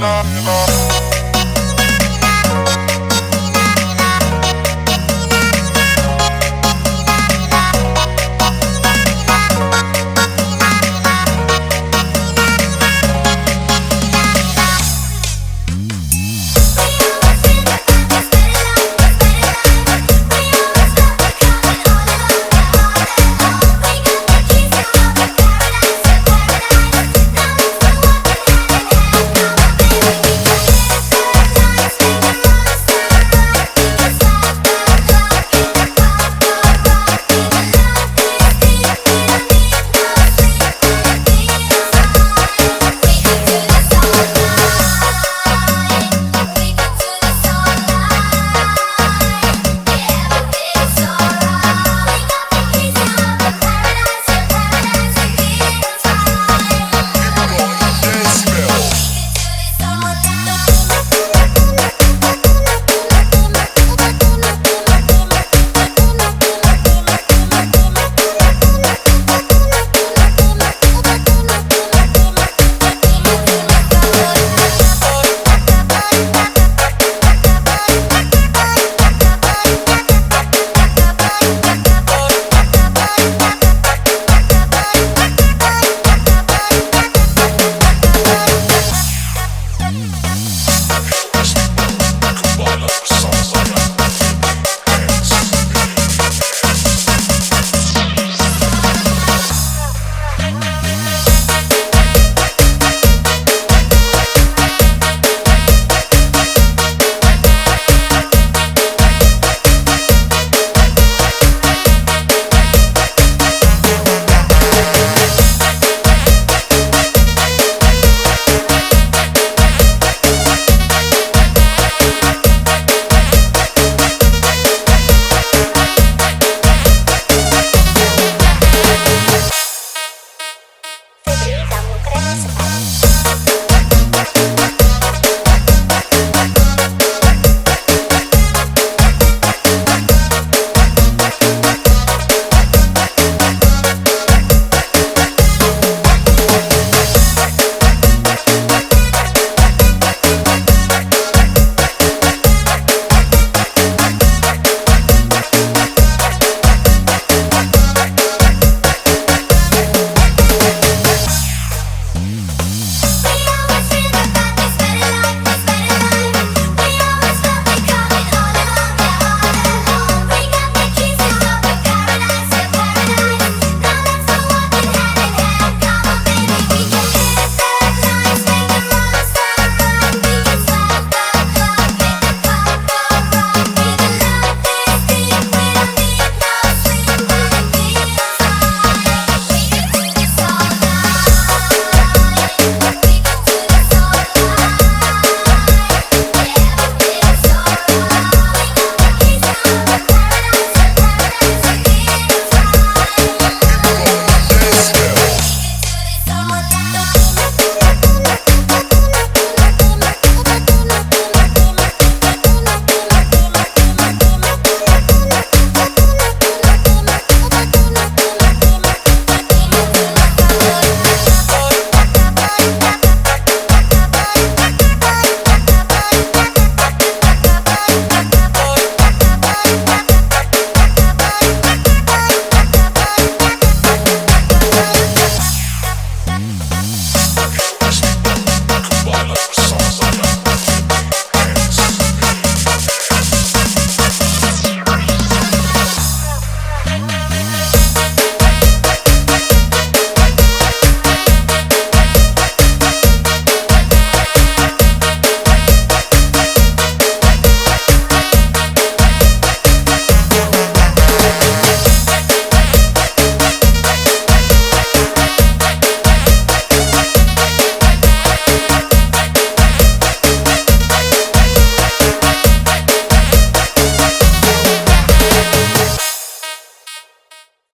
Love, love.